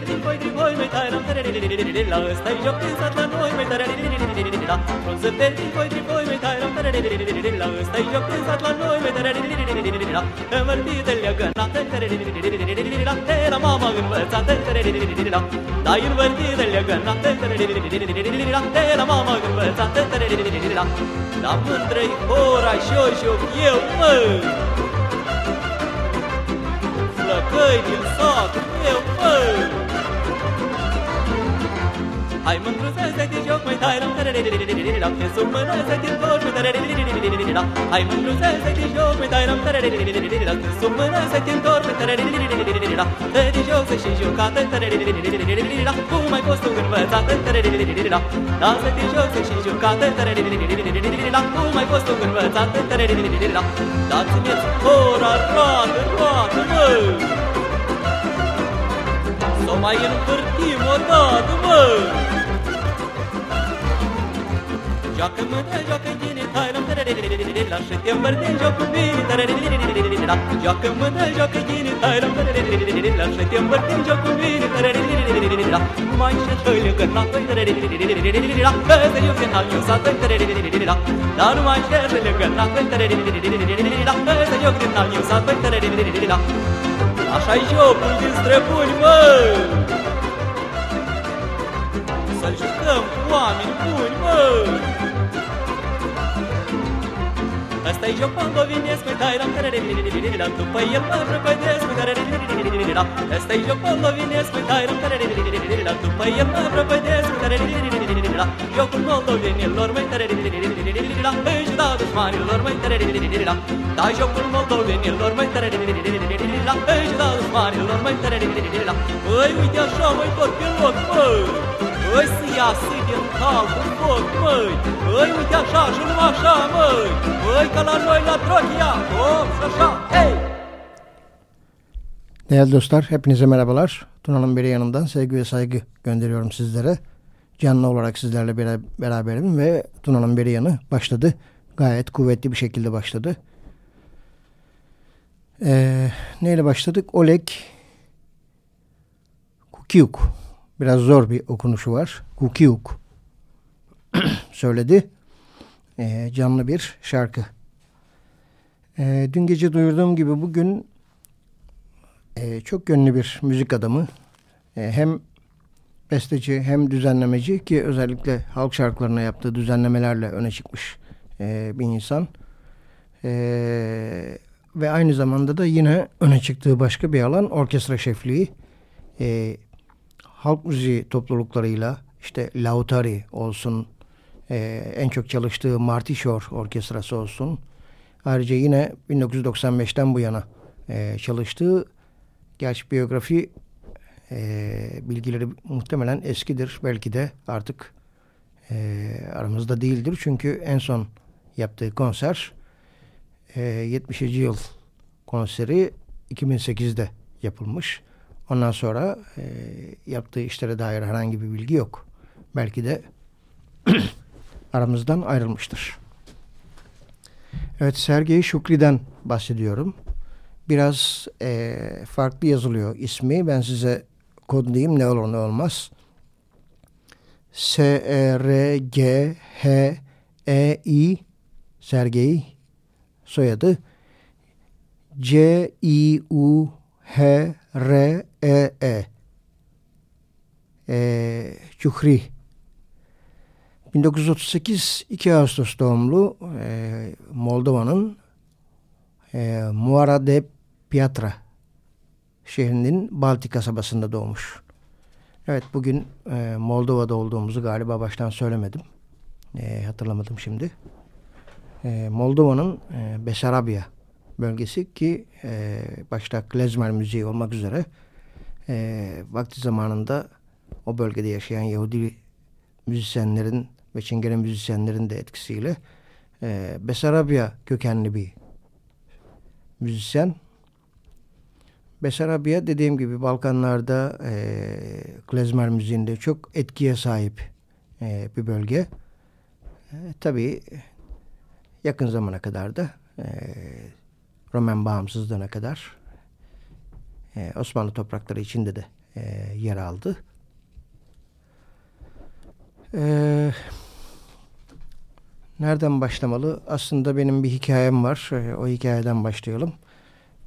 nace, yo pillé, la stai joc din sat la noi mai tare la frunză verde voi tripoi mai tare la stai joc din sat la noi mai tare la mărtite le gana la te la mama învățată la dai în mărtite le gana la te la mama învățată la la mândrei ora șoșo eu mă Flăcăi din sat eu mă Hai mândruță să te joc, mai tai ram tarariririririram Te sub mână să te întorci, mai tarariririririram Hai mândruță să te joc, mai tai ram tarariririririram Te sub mână să te întorci, mai tarariririririram Să te joc să și jucată, tarariririririram Cum ai fost tu învățată, tarariririririram Da să te joc să și jucată, tarariririririram Cum ai fost tu învățată, tarariririririram Dați-mi ora roată, roată, mă! Să mai învârtim o dată, mă! Joacă mână, joacă gine, hai ram la Și te îmbărtin joc cu bine Joacă mână, joacă gine, hai ram la Și te îmbărtin joc cu bine Mai și tăile că n-a Că să eu când am eu să Dar mai și tăile că n-a Că să eu când am eu să Așa-i jocul din străbuni, mă! Să-l jucăm cu oameni buni, mă! Asta-i joc quando vinesc pe tairam După el mă prăpădesc pe Asta-i joc quando vinesc pe tairam După el mă prăpădesc pe Jocul moldovenilor mai Își dau dușmanilor mai Da jocul moldovenilor mai Își dau dușmanilor mai Păi uite așa mai tot pe loc, măi Să iasă din cal cu foc, măi Îi uite așa și nu așa, măi Îi ca la noi hey! Değerli dostlar, hepinize merhabalar. Tuna'nın biri yanından sevgi ve saygı gönderiyorum sizlere. Canlı olarak sizlerle beraberim ve Tuna'nın biri yanı başladı. Gayet kuvvetli bir şekilde başladı. Ee, neyle başladık? Oleg Kukiuk Biraz zor bir okunuşu var. Kukiuk söyledi. E, canlı bir şarkı. E, dün gece duyurduğum gibi bugün e, çok yönlü bir müzik adamı. E, hem besteci hem düzenlemeci ki özellikle halk şarkılarına yaptığı düzenlemelerle öne çıkmış e, bir insan. E, ve aynı zamanda da yine öne çıktığı başka bir alan orkestra şefliği. E, halk müziği topluluklarıyla işte Lautari olsun, e, en çok çalıştığı Marty Shore Orkestrası olsun. Ayrıca yine 1995'ten bu yana e, çalıştığı, gerçi biyografi e, bilgileri muhtemelen eskidir. Belki de artık e, aramızda değildir. Çünkü en son yaptığı konser e, 70. yıl konseri 2008'de yapılmış. Ondan sonra e, yaptığı işlere dair herhangi bir bilgi yok. Belki de aramızdan ayrılmıştır. Evet Sergey Şükri'den bahsediyorum. Biraz e, farklı yazılıyor ismi. Ben size kodlayayım ne olur ne olmaz. S-E-R-G-H-E-I Sergey soyadı C-I-U-H-R-E-E e, Çuhri 1938 2 Ağustos doğumlu e, Moldova'nın e, Muara de Piatra şehrinin Baltik kasabasında doğmuş. Evet bugün e, Moldova'da olduğumuzu galiba baştan söylemedim. E, hatırlamadım şimdi. E, Moldova'nın e, Besarabya bölgesi ki e, başta klezmer müziği olmak üzere e, vakti zamanında o bölgede yaşayan Yahudi müzisyenlerin ve Çingene müzisyenlerin de etkisiyle e, Besarabya kökenli bir müzisyen. Besarabya dediğim gibi Balkanlarda e, klezmer müziğinde çok etkiye sahip e, bir bölge. E, tabii yakın zamana kadar da e, Roman bağımsızlığına kadar e, Osmanlı toprakları içinde de e, yer aldı. Eee Nereden başlamalı? Aslında benim bir hikayem var. Ee, o hikayeden başlayalım.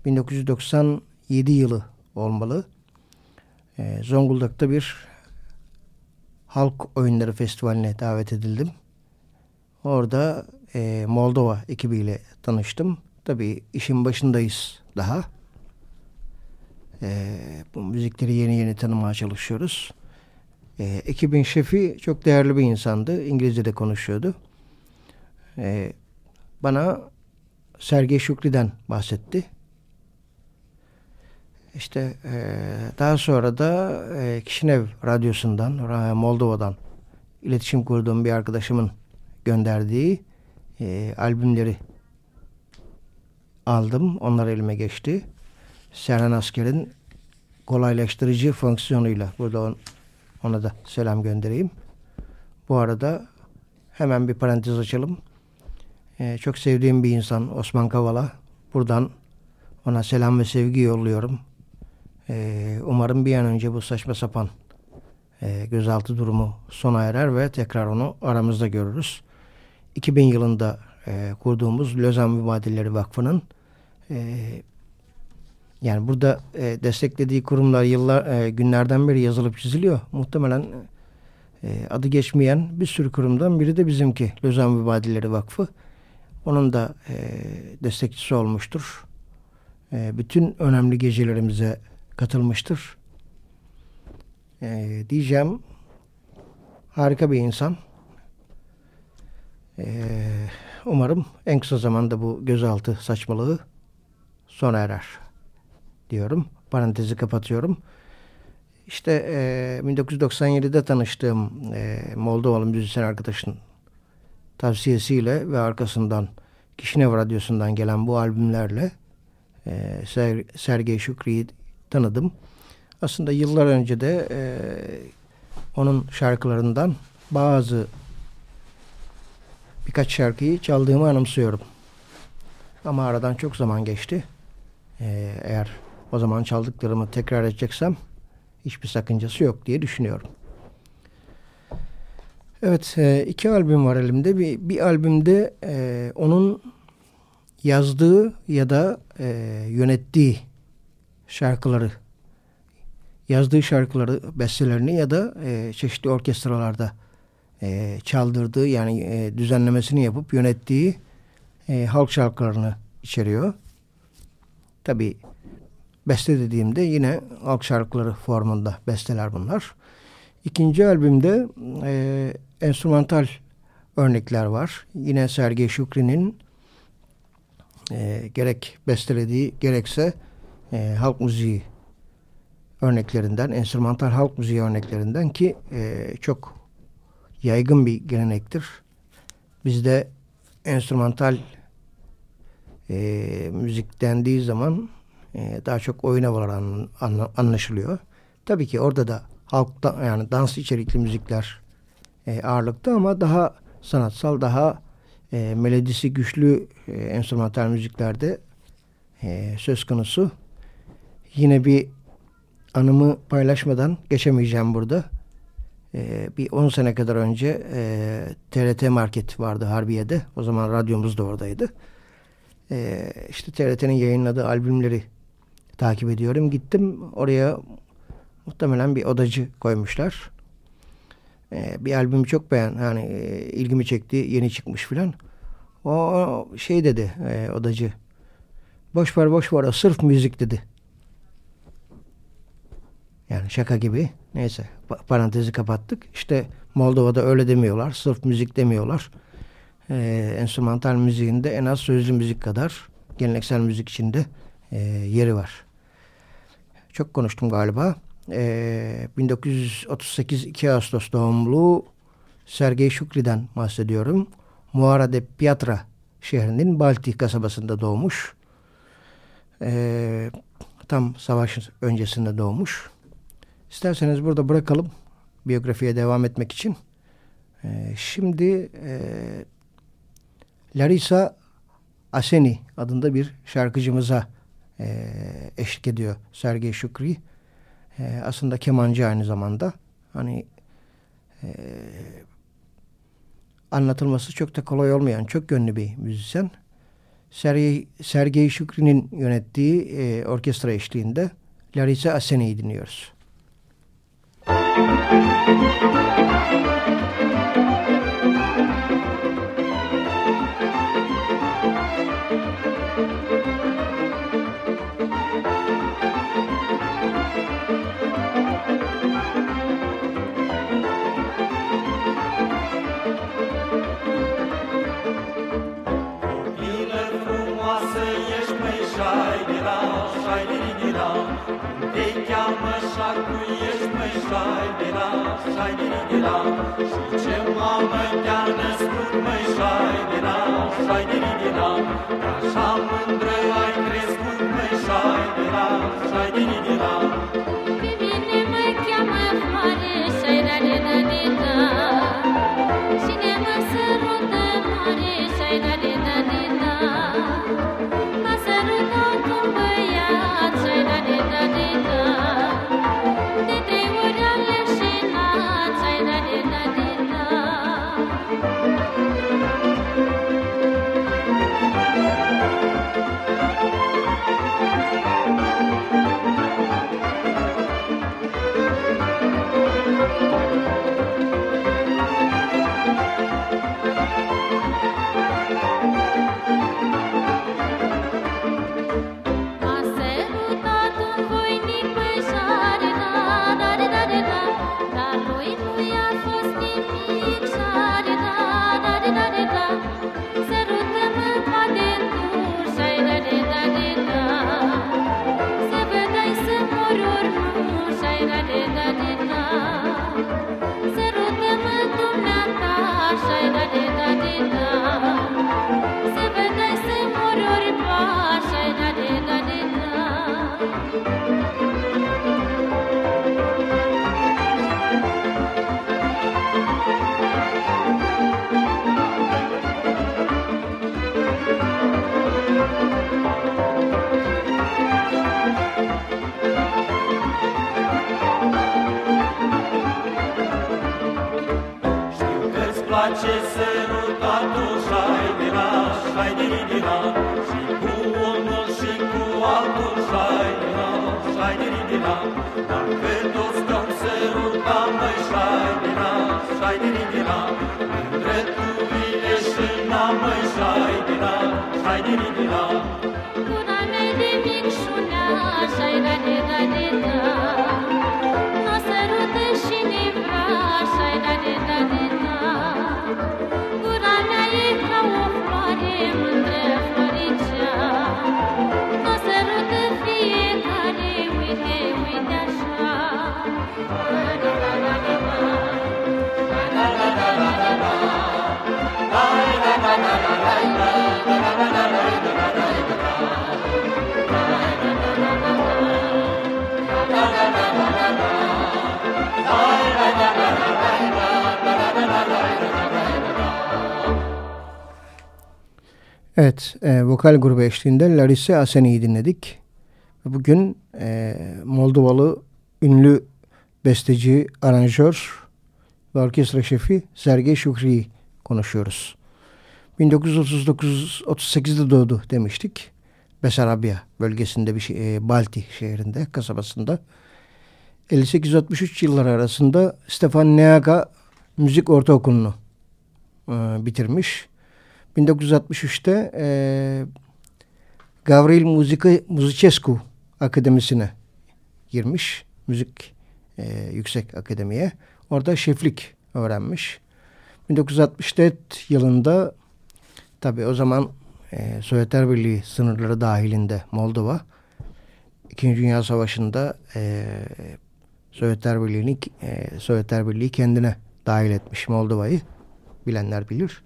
1997 yılı olmalı. Ee, Zonguldak'ta bir halk oyunları festivaline davet edildim. Orada e, Moldova ekibiyle tanıştım. Tabii işin başındayız daha. E, bu müzikleri yeni yeni tanımaya çalışıyoruz. E, ekibin şefi çok değerli bir insandı. İngilizce de konuşuyordu e, bana Sergey Şükri'den bahsetti. İşte e, daha sonra da e, Kişinev Radyosu'ndan, Moldova'dan iletişim kurduğum bir arkadaşımın gönderdiği e, albümleri aldım. Onlar elime geçti. Serhan Asker'in kolaylaştırıcı fonksiyonuyla burada ona da selam göndereyim. Bu arada hemen bir parantez açalım. Ee, çok sevdiğim bir insan Osman Kavala. Buradan ona selam ve sevgi yolluyorum. Ee, umarım bir an önce bu saçma sapan e, gözaltı durumu sona erer ve tekrar onu aramızda görürüz. 2000 yılında e, kurduğumuz Lozan Mübadilleri Vakfı'nın e, yani burada e, desteklediği kurumlar yıllar e, günlerden beri yazılıp çiziliyor. Muhtemelen e, adı geçmeyen bir sürü kurumdan biri de bizimki Lozan Mübadilleri Vakfı. Onun da e, destekçisi olmuştur. E, bütün önemli gecelerimize katılmıştır. E, diyeceğim harika bir insan. E, umarım en kısa zamanda bu gözaltı saçmalığı sona erer diyorum. Parantezi kapatıyorum. İşte e, 1997'de tanıştığım e, Moldovalı müzisyen arkadaşın tavsiyesiyle ve arkasından Kişinev Radyosu'ndan gelen bu albümlerle e, Ser, Sergey Şükri'yi tanıdım. Aslında yıllar önce de e, onun şarkılarından bazı birkaç şarkıyı çaldığımı anımsıyorum. Ama aradan çok zaman geçti. E, eğer o zaman çaldıklarımı tekrar edeceksem hiçbir sakıncası yok diye düşünüyorum. Evet e, iki albüm var elimde. Bir, bir albümde e, onun yazdığı ya da e, yönettiği şarkıları yazdığı şarkıları, bestelerini ya da e, çeşitli orkestralarda e, çaldırdığı yani e, düzenlemesini yapıp yönettiği e, halk şarkılarını içeriyor. Tabi beste dediğimde yine halk şarkıları formunda besteler bunlar. İkinci albümde e, enstrümantal örnekler var. Yine Sergey Şükri'nin e, gerek bestelediği gerekse e, halk müziği örneklerinden, enstrümantal halk müziği örneklerinden ki e, çok yaygın bir gelenektir. Bizde enstrümantal e, müzik dendiği zaman e, daha çok oyun havaları an, an, anlaşılıyor. Tabii ki orada da halkta yani dans içerikli müzikler e, ağırlıkta ama daha sanatsal, daha e, melodisi güçlü e, enstrümantal müziklerde e, söz konusu. Yine bir anımı paylaşmadan geçemeyeceğim burada. E, bir 10 sene kadar önce e, TRT Market vardı Harbiye'de. O zaman radyomuz da oradaydı. E, işte TRT'nin yayınladığı albümleri takip ediyorum. Gittim oraya muhtemelen bir odacı koymuşlar. E, bir albümü çok beğen, yani e, ilgimi çekti, yeni çıkmış filan. O şey dedi e, odacı. Boş ver boş ver o sırf müzik dedi. Yani şaka gibi. Neyse parantezi kapattık. İşte Moldova'da öyle demiyorlar. Sırf müzik demiyorlar. Ee, enstrümantal müziğinde en az sözlü müzik kadar geleneksel müzik içinde e, yeri var. Çok konuştum galiba. Ee, 1938 2 Ağustos doğumlu Sergey Şükri'den bahsediyorum. Muara de Piatra şehrinin Balti kasabasında doğmuş. Ee, tam savaş öncesinde doğmuş. İsterseniz burada bırakalım biyografiye devam etmek için. Ee, şimdi e, Larisa Aseni adında bir şarkıcımıza e, eşlik ediyor Sergey Şükri. E, aslında kemancı aynı zamanda. Hani e, anlatılması çok da kolay olmayan çok yönlü bir müzisyen. Sergey, Sergey Şükri'nin yönettiği e, orkestra eşliğinde Larisa Aseni'yi dinliyoruz. Müzik măi, dirila Și ce mamă te-a născut, măi, șai, dirila, șai, dirila Că așa mândră ai crescut, măi, șai, dirila, șai, dirila ce sărutatul și-ai dira, și-ai dira, și cu unul și cu altul și-ai dira, și-ai dira, dacă toți te-am sărutat, măi și-ai dira, și-ai dira, între tu mine și na, măi și-ai dira, și-ai dira. Cura mea de micșunea, și-ai gane, gane, da, n-o sărută și nevra, și-ai gane, gane, Oh Evet, e, vokal grubu eşliğinde Larissa Aseni'yi dinledik. Bugün e, Moldovalı ünlü besteci, aranjör ve orkestra şefi Sergey Şükri'yi konuşuyoruz. 1939-38'de doğdu demiştik. Besarabya bölgesinde bir şey, e, Balti şehrinde, kasabasında. 58-63 yılları arasında Stefan Neaga Müzik Ortaokulu'nu e, bitirmiş. 1963'te e, Gavril Muzicescu Akademisi'ne girmiş. Müzik e, Yüksek Akademi'ye. Orada şeflik öğrenmiş. 1964 yılında tabi o zaman e, Sovyetler Birliği sınırları dahilinde Moldova İkinci Dünya Savaşı'nda e, Sovyetler Birliği'ni e, Sovyetler Birliği kendine dahil etmiş Moldova'yı bilenler bilir.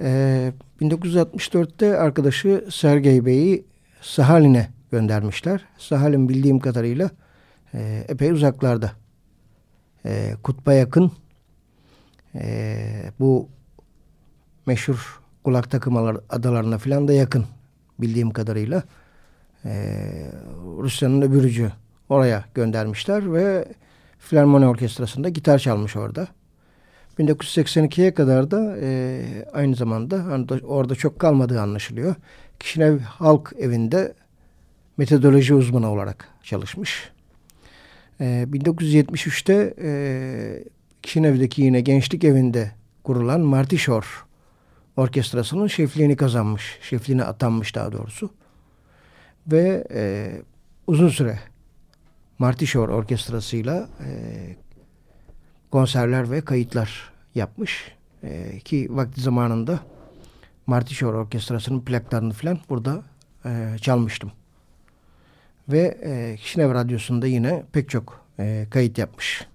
E, 1964'te arkadaşı Sergey Bey'i Sahalin'e göndermişler. Sahalin bildiğim kadarıyla e, epey uzaklarda. E, kutba yakın e, bu meşhur kulak takımalar adalarına falan da yakın bildiğim kadarıyla. E, Rusya'nın öbürücü oraya göndermişler ve Filarmoni Orkestrası'nda gitar çalmış orada. 1982'ye kadar da e, aynı zamanda hani orada çok kalmadığı anlaşılıyor. Kişinev Halk Evi'nde metodoloji uzmanı olarak çalışmış. E, 1973'te e, Kişinev'deki yine gençlik evinde kurulan Marty Shore Orkestrası'nın şefliğini kazanmış. Şefliğine atanmış daha doğrusu. Ve e, uzun süre Marty Shore Orkestrası'yla e, konserler ve kayıtlar yapmış. E, ki vakti zamanında Marty Shore Orkestrası'nın plaklarını falan burada e, çalmıştım. Ve e, Kişinev Radyosu'nda yine pek çok e, kayıt yapmış.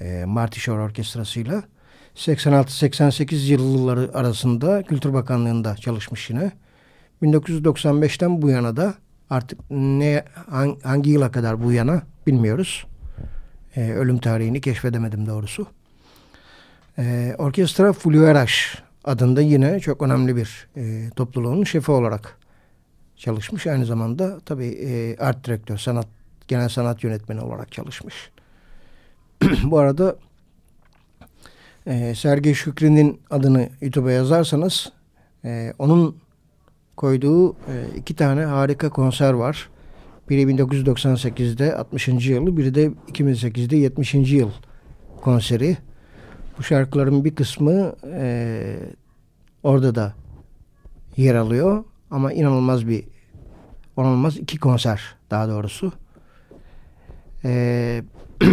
E, Marty Shore Orkestrası'yla. 86-88 yılları arasında Kültür Bakanlığı'nda çalışmış yine. 1995'ten bu yana da artık ne hangi yıla kadar bu yana bilmiyoruz. Ee, ölüm tarihini keşfedemedim doğrusu. Ee, Orkestra Flueraş adında yine çok önemli bir e, topluluğun şefi olarak çalışmış. Aynı zamanda tabii e, art direktör, sanat genel sanat yönetmeni olarak çalışmış. bu arada e, Sergey Şükri'nin adını YouTube'a yazarsanız e, onun koyduğu e, iki tane harika konser var. Biri 1998'de 60. yılı, biri de 2008'de 70. yıl konseri. Bu şarkıların bir kısmı e, orada da yer alıyor. Ama inanılmaz bir, inanılmaz iki konser daha doğrusu. E,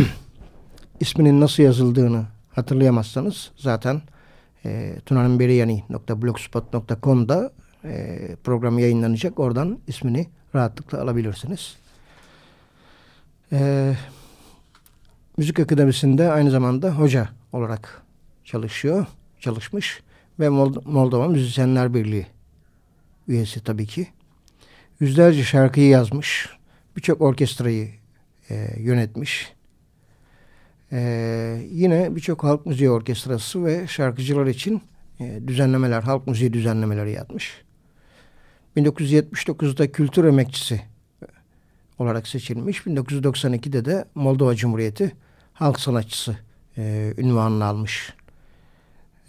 isminin nasıl yazıldığını hatırlayamazsanız zaten e, tunanimberiyani.blogspot.com'da e, program yayınlanacak. Oradan ismini rahatlıkla alabilirsiniz. E, Müzik Akademisi'nde aynı zamanda hoca olarak çalışıyor, çalışmış ve Moldova Müzisyenler Birliği üyesi tabii ki. Yüzlerce şarkıyı yazmış, birçok orkestrayı e, yönetmiş. Ee, yine birçok halk müziği orkestrası ve şarkıcılar için e, düzenlemeler, halk müziği düzenlemeleri yapmış. 1979'da kültür emekçisi olarak seçilmiş. 1992'de de Moldova Cumhuriyeti halk sanatçısı e, ünvanını almış.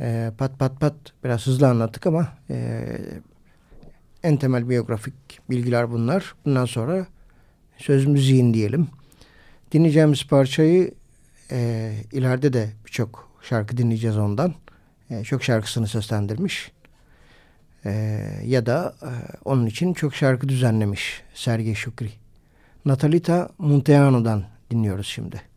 E, pat pat pat biraz hızlı anlattık ama e, en temel biyografik bilgiler bunlar. Bundan sonra söz müziğin diyelim. Dinleyeceğimiz parçayı e, ileride de birçok şarkı dinleyeceğiz ondan. E, çok şarkısını seslendirmiş. E, ya da e, onun için çok şarkı düzenlemiş Sergey Şükri. Natalita Munteano'dan dinliyoruz şimdi.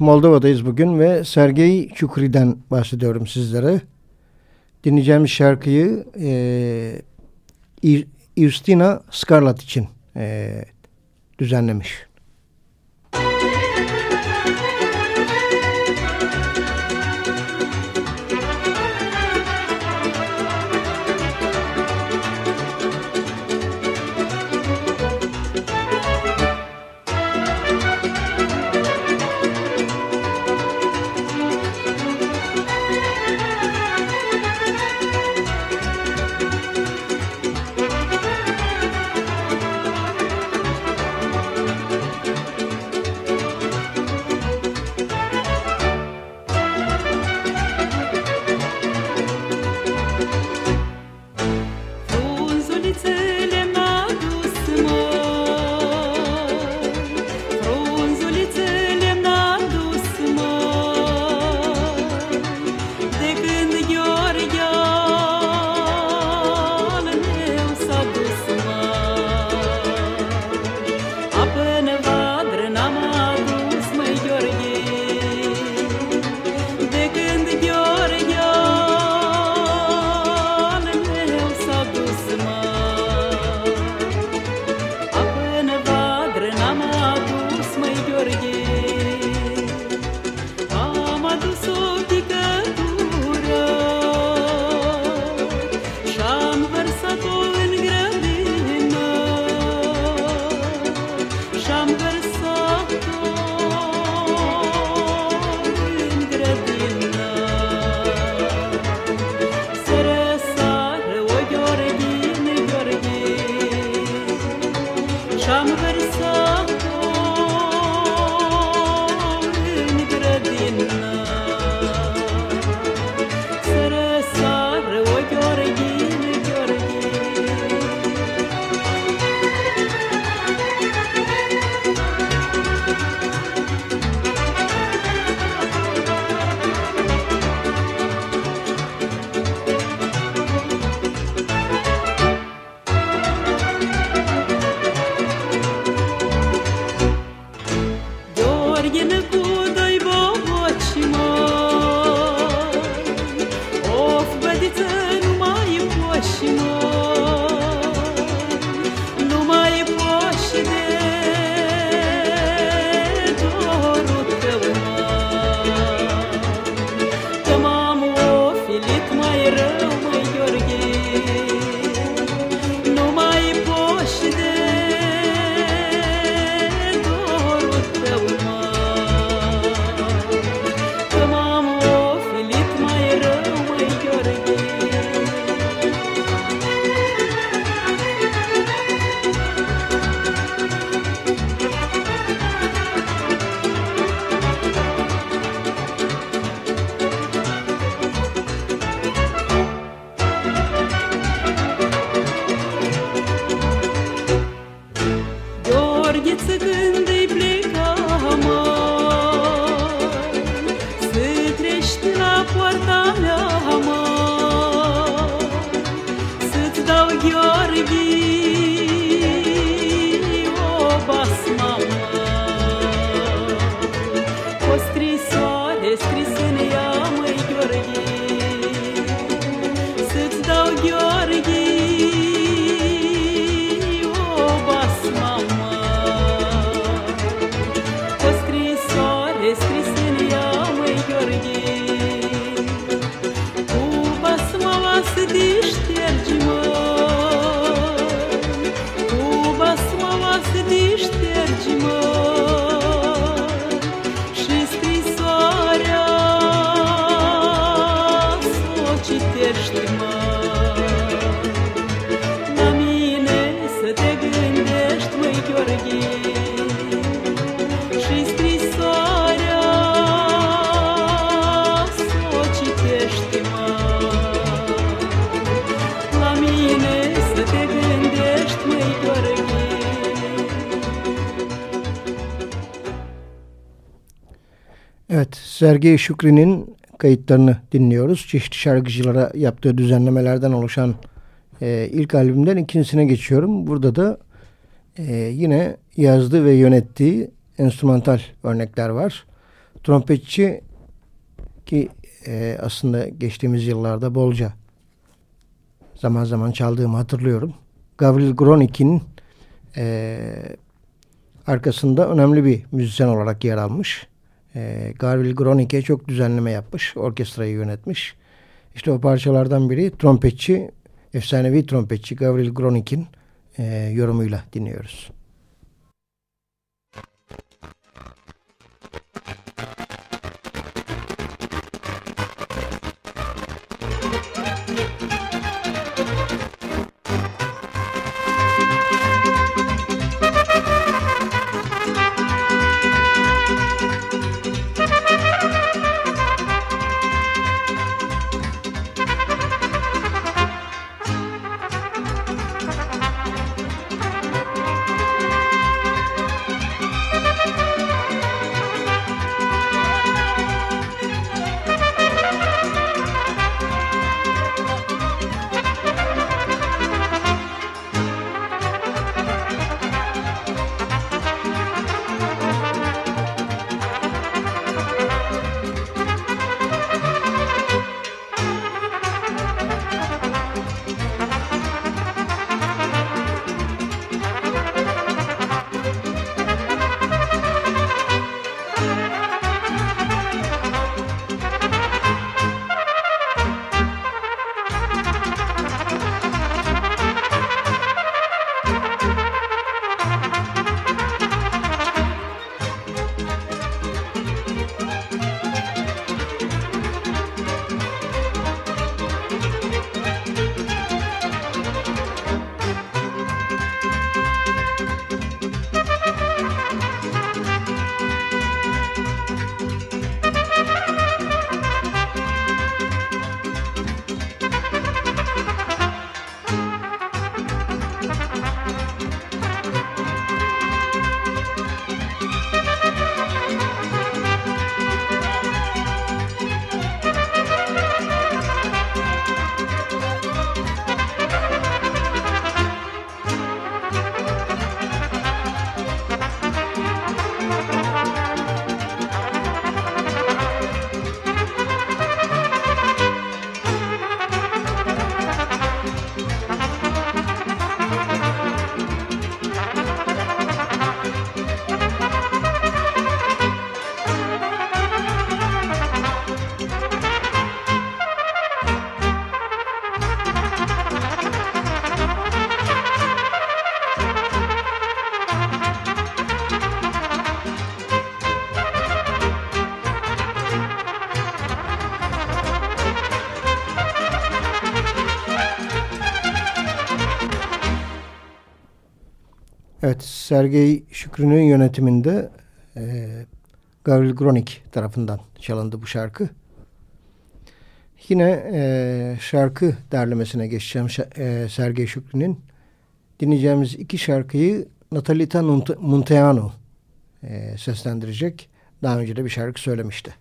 Moldova'dayız bugün ve Sergey Çukri'den bahsediyorum sizlere. Dinleyeceğimiz şarkıyı e, Justina Scarlett için e, düzenlemiş. Sergey Şükri'nin kayıtlarını dinliyoruz. Çeşitli şarkıcılara yaptığı düzenlemelerden oluşan e, ilk albümden ikincisine geçiyorum. Burada da e, yine yazdığı ve yönettiği enstrümantal örnekler var. Trompetçi ki e, aslında geçtiğimiz yıllarda bolca zaman zaman çaldığımı hatırlıyorum. Gavril Gronik'in e, arkasında önemli bir müzisyen olarak yer almış. E, Garville Gronicke çok düzenleme yapmış. Orkestrayı yönetmiş. İşte o parçalardan biri trompetçi, efsanevi trompetçi Gavril Gronik'in e, yorumuyla dinliyoruz. Sergey Şükrü'nün yönetiminde e, Gavril Gronik tarafından çalındı bu şarkı. Yine e, şarkı derlemesine geçeceğim e, Sergey Şükrü'nün. Dinleyeceğimiz iki şarkıyı Natalita Munteanu e, seslendirecek. Daha önce de bir şarkı söylemişti.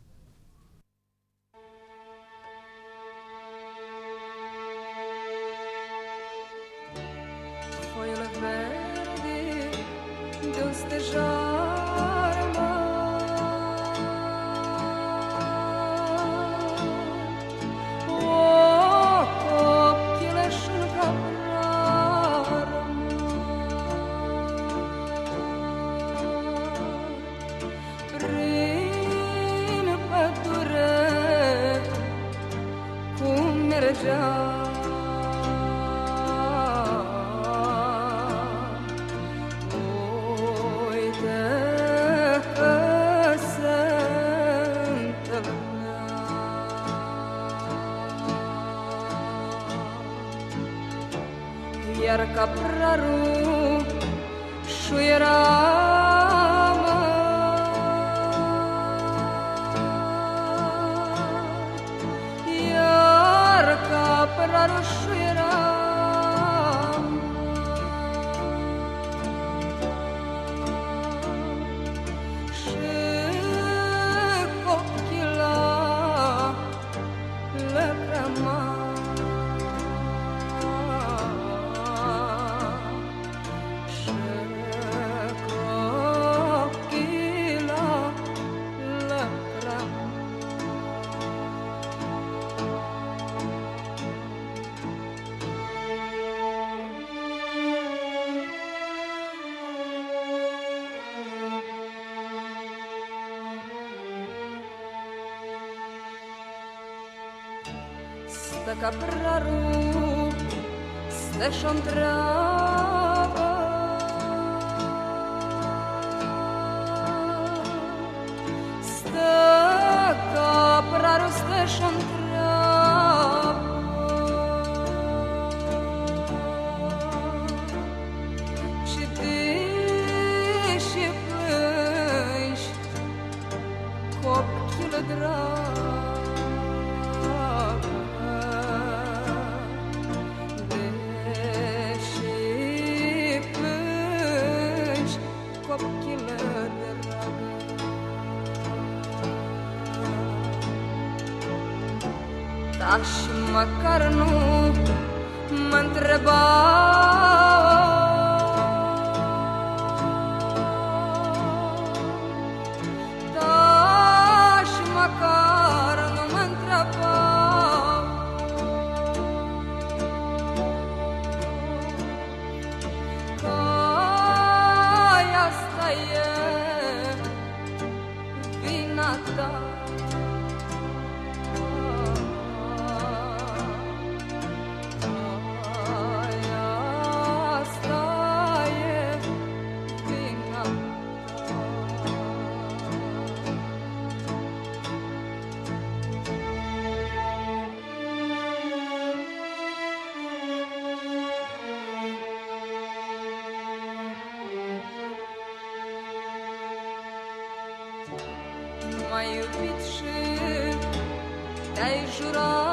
kapraru steszon تجرى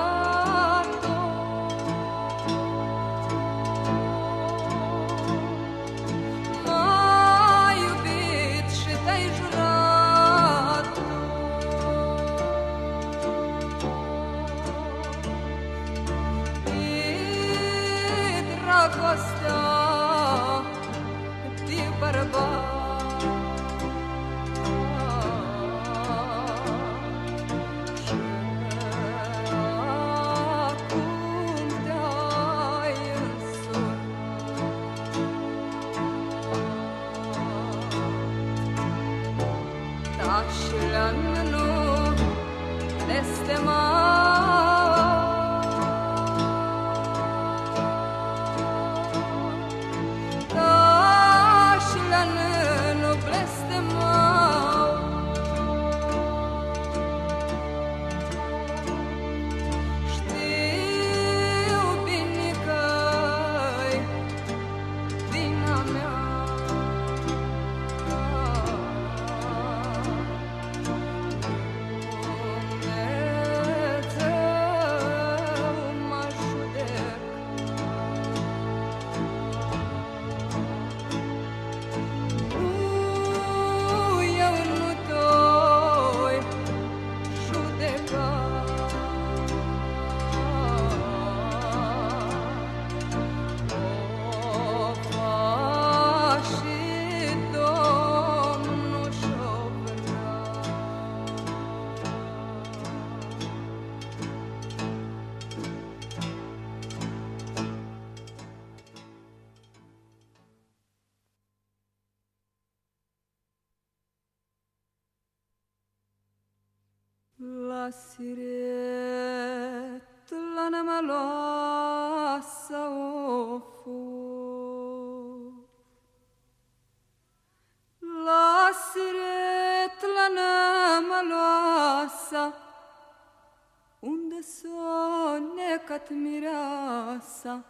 Unde sonecat mireasa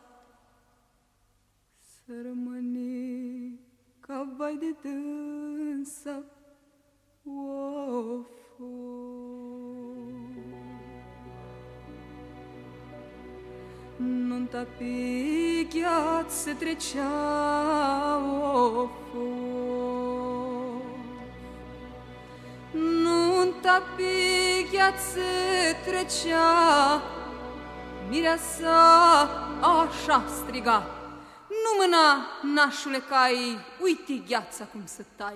Sărmănii ca vai de dânsă of, Nunta picchiat se trecea of, Nunta picchiat se trecea Mireasa așa striga. Nu mâna, nașule cai, uite gheața cum să tai.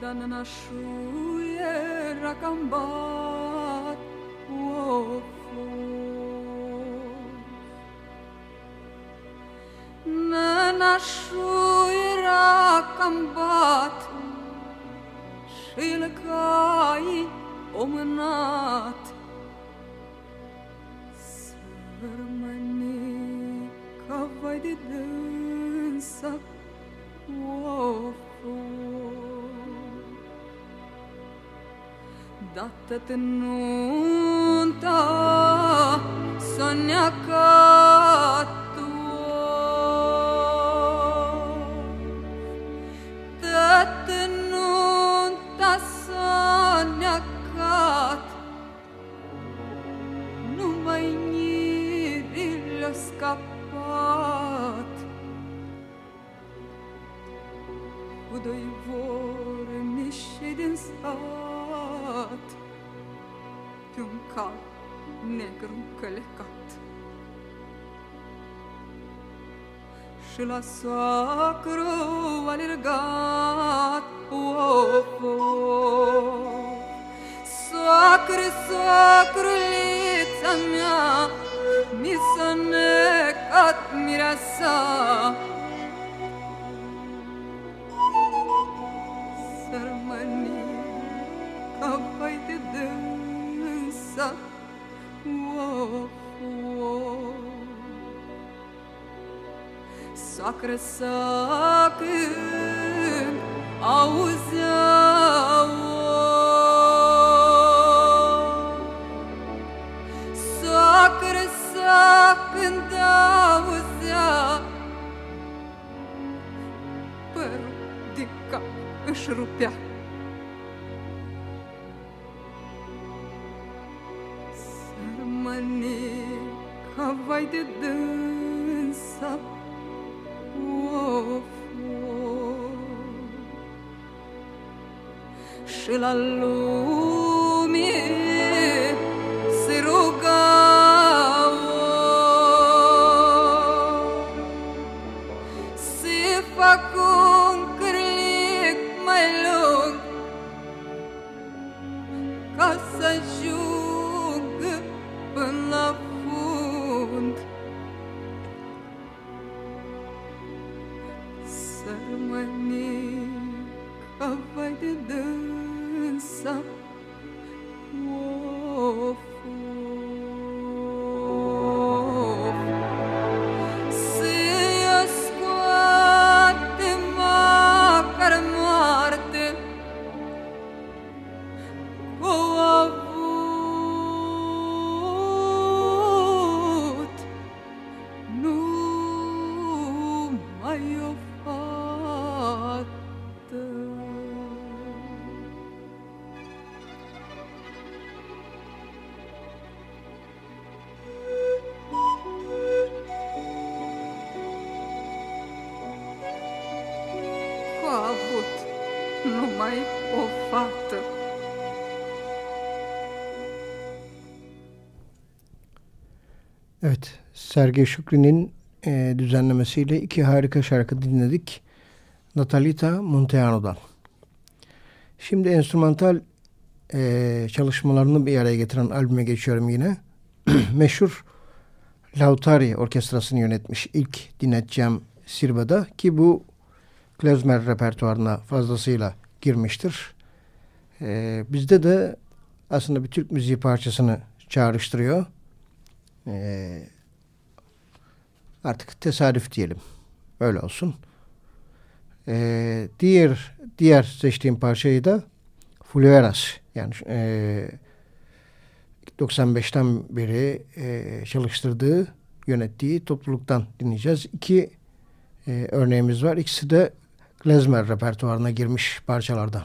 Dar nașul era cam bat of, Nănașul era cam bat și lăcai omânat. Sărmănica, vai de dânsa, o Dată-te nunta, sonia ca Și la soacru alergat of. Soacră, soacrulița mea Mi Soacră să când auzeau Soacră să când auzea Părul de cap își rupea Sărmănii ca vai de dânsa Și Sergey Şükrü'nün e, düzenlemesiyle iki harika şarkı dinledik. Natalita Monteano'dan. Şimdi enstrümantal e, çalışmalarını bir araya getiren albüme geçiyorum yine. Meşhur Lautari Orkestrası'nı yönetmiş ilk dinleteceğim Sirba'da ki bu klezmer repertuarına fazlasıyla girmiştir. E, bizde de aslında bir Türk müziği parçasını çağrıştırıyor. E, artık tesadüf diyelim. Öyle olsun. E, diğer diğer seçtiğim parçayı da Flueras yani e, 95'ten beri e, çalıştırdığı, yönettiği topluluktan dinleyeceğiz. İki e, örneğimiz var. İkisi de klezmer repertuarına girmiş parçalardan.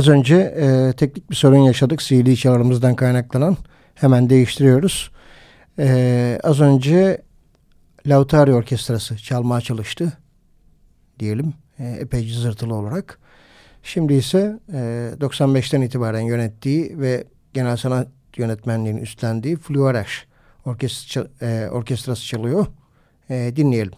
Az önce e, teknik bir sorun yaşadık CD çağrımızdan kaynaklanan. Hemen değiştiriyoruz. E, az önce Lautari Orkestrası çalmaya çalıştı diyelim. E, epeyce zırtılı olarak. Şimdi ise e, 95'ten itibaren yönettiği ve genel sanat yönetmenliğini üstlendiği Fluaraş orkestra, e, orkestrası çalıyor. E, dinleyelim.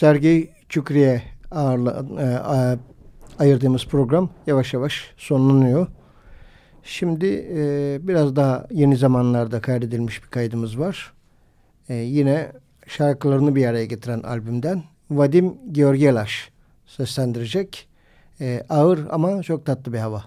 Sergey Çukri'ye ağırla, e, ayırdığımız program yavaş yavaş sonlanıyor. Şimdi e, biraz daha yeni zamanlarda kaydedilmiş bir kaydımız var. E, yine şarkılarını bir araya getiren albümden Vadim Georgielaş seslendirecek. E, ağır ama çok tatlı bir hava.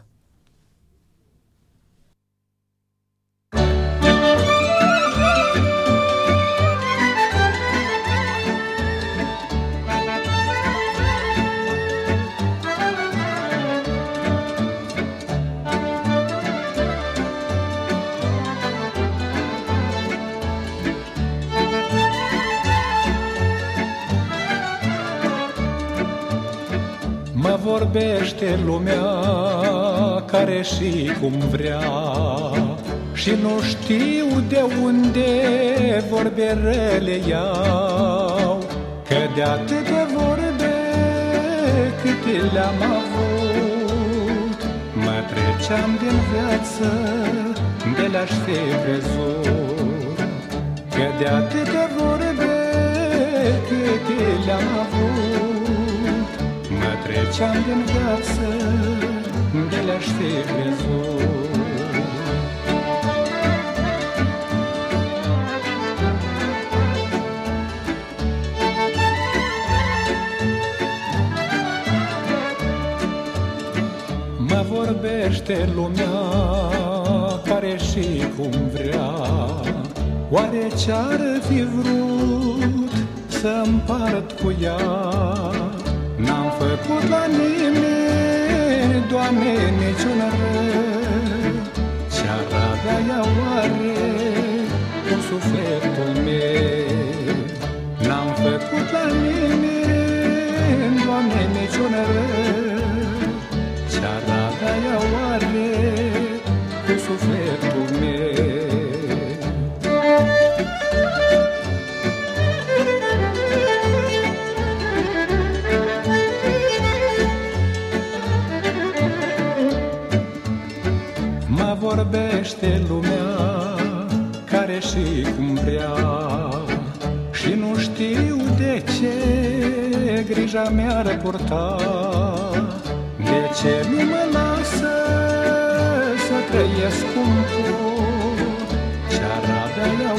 Vorbește lumea care și cum vrea. Și nu știu de unde vorbe rele iau Că de atâtea vorbe câte le-am avut. Mă treceam din viață de le-aș fi crezut Că de atâtea vorbe câte le-am avut Treceam din viață de le-aș fi crezut Mă vorbește lumea care și cum vrea. Oare ce-ar fi vrut să împart cu ea? N-am făcut la nimeni, Doamne, niciun rău. Ce-ar avea ea oare cu sufletul meu? N-am făcut la nimeni, Doamne, niciun rău. Ce-ar avea ea oare vorbește lumea care și cum vrea. Și nu știu de ce grija mi-ar purta De ce nu mă lasă să trăiesc cum pot. Ce-ar avea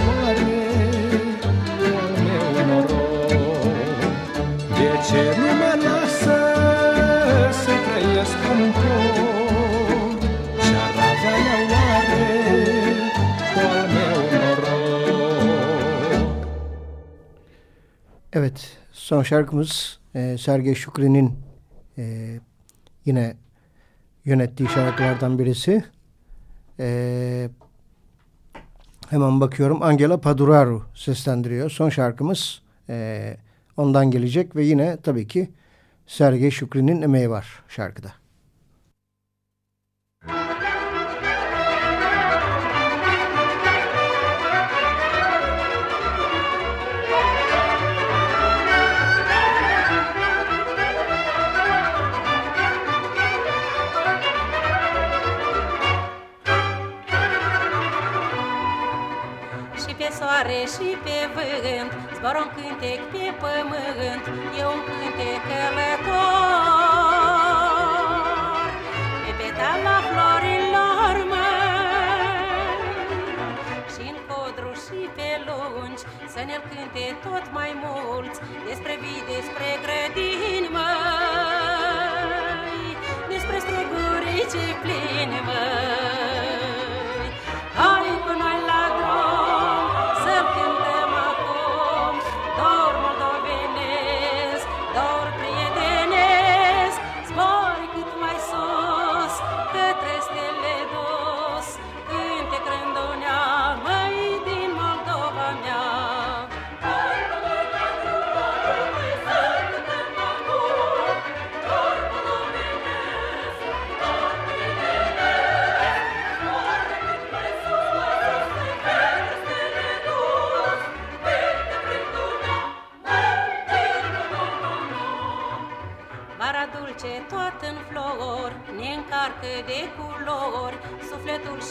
son şarkımız e, Sergey Şükri'nin e, yine yönettiği şarkılardan birisi. E, hemen bakıyorum. Angela Paduraru seslendiriyor. Son şarkımız e, ondan gelecek ve yine tabii ki Sergey Şükri'nin emeği var şarkıda. Soare și pe vânt Zboară un cântec pe pământ E un cântec călător. Pe petala florilor măi și în codru și pe lungi Să ne-l cânte tot mai mulți Despre vii, despre grădini, măi Despre strugurii ce plini, măi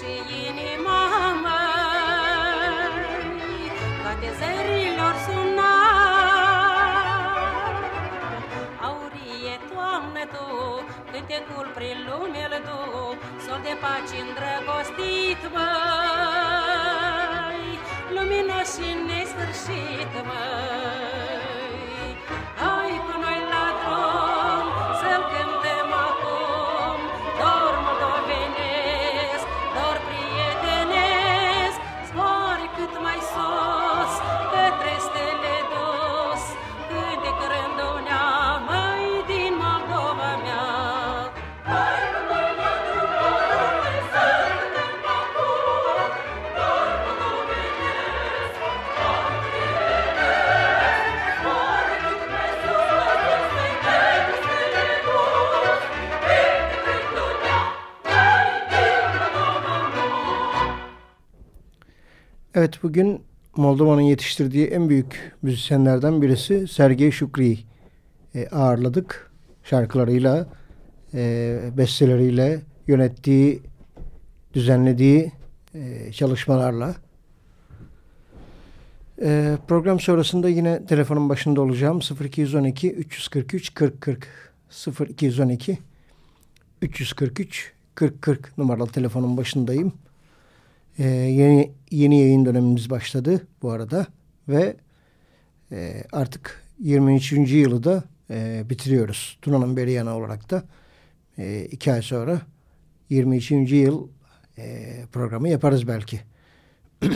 și inima măi, toate zărilor suna. Aurie, toamnă tu, cântecul prin lume îl tu, sol de pace îndrăgostit măi, lumină și nesfârșit măi. Evet bugün Moldova'nın yetiştirdiği en büyük müzisyenlerden birisi Sergey Şükri'yi e, ağırladık. Şarkılarıyla, e, besteleriyle, yönettiği, düzenlediği e, çalışmalarla. E, program sonrasında yine telefonun başında olacağım. 0212 343 40 40 0212 343 40 40 numaralı telefonun başındayım. Ee, yeni yeni yayın dönemimiz başladı bu arada ve e, artık 23. yılı da e, bitiriyoruz. Tuna'nın beri yana olarak da e, iki ay sonra 23. yıl e, programı yaparız belki.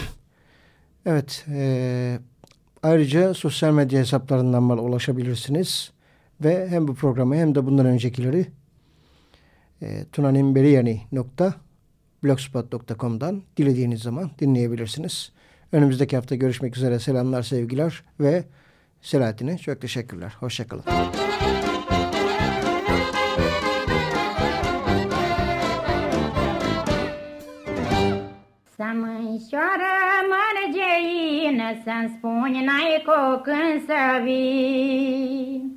evet. E, ayrıca sosyal medya hesaplarından bana ulaşabilirsiniz ve hem bu programı hem de bundan öncekileri e, tunanimberiyani.com blogspot.com'dan dilediğiniz zaman dinleyebilirsiniz. Önümüzdeki hafta görüşmek üzere. Selamlar, sevgiler ve Selahattin'e çok teşekkürler. Hoşçakalın. Să mărgeină, Să-mi spuni n-ai cu când să vii.